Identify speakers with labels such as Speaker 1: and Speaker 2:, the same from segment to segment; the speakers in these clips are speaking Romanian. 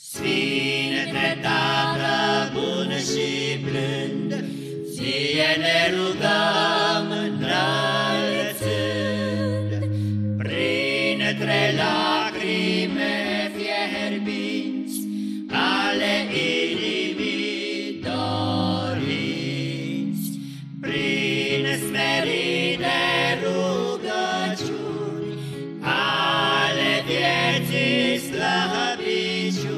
Speaker 1: Sfinte Tată bun și blând, Ție ne rugăm înălțând, Printre lacrime fierbinți ale inimii doriți. Prin smerite rugăciuni ale vieții slăbiciuni,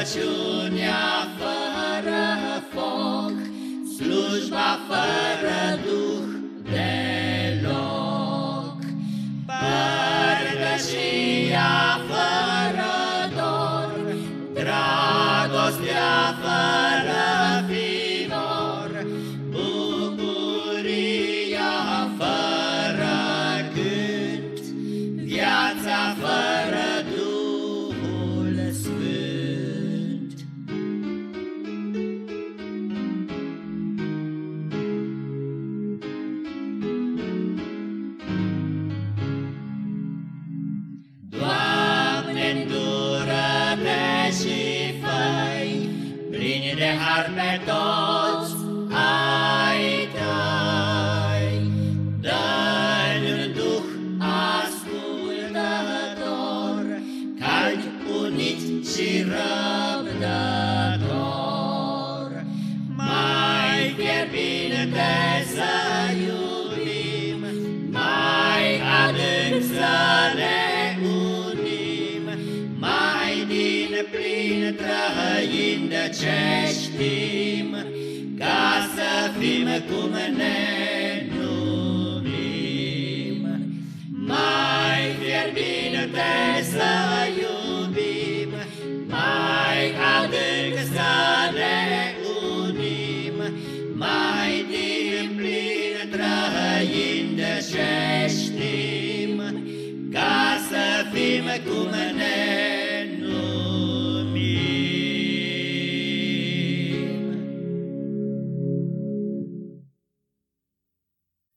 Speaker 1: Rugăciunea fără foc, slujba fără de har pe toți ai tăi. Dă-l un duh ascultător, cald unit și răbdător. prin trăind de ce știm, ca să fim cum ne numim. Mai fierbinte să iubim, mai adânc să ne unim, mai din plin trăind de ce știm, ca să fim cum ne